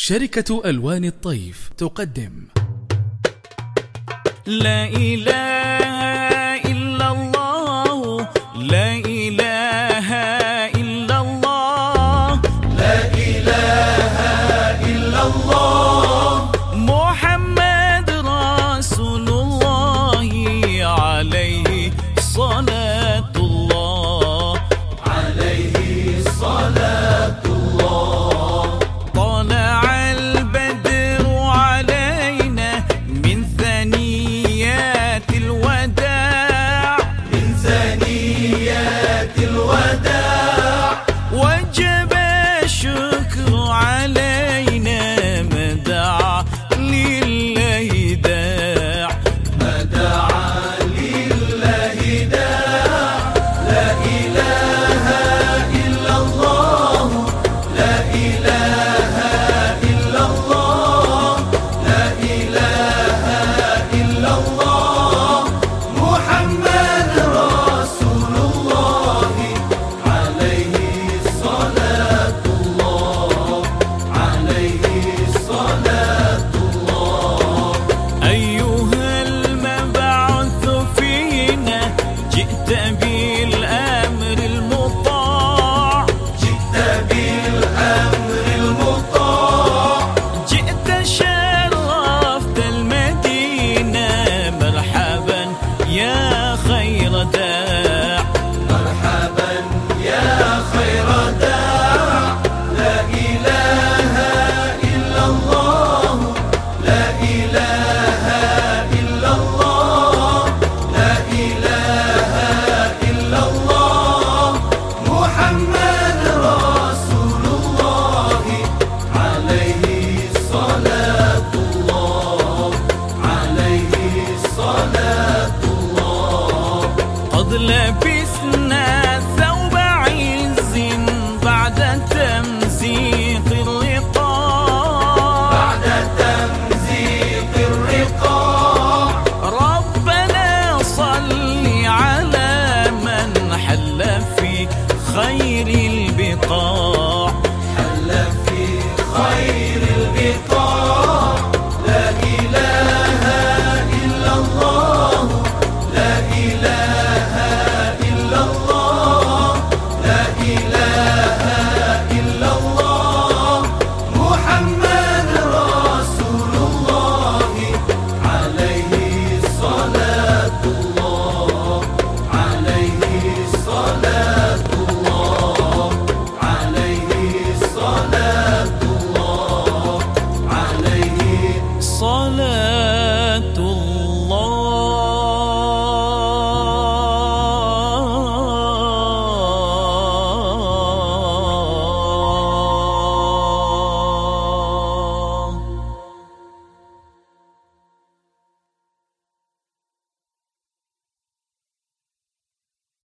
شركة ألوان الطيف تقدم. لا إله बदले पी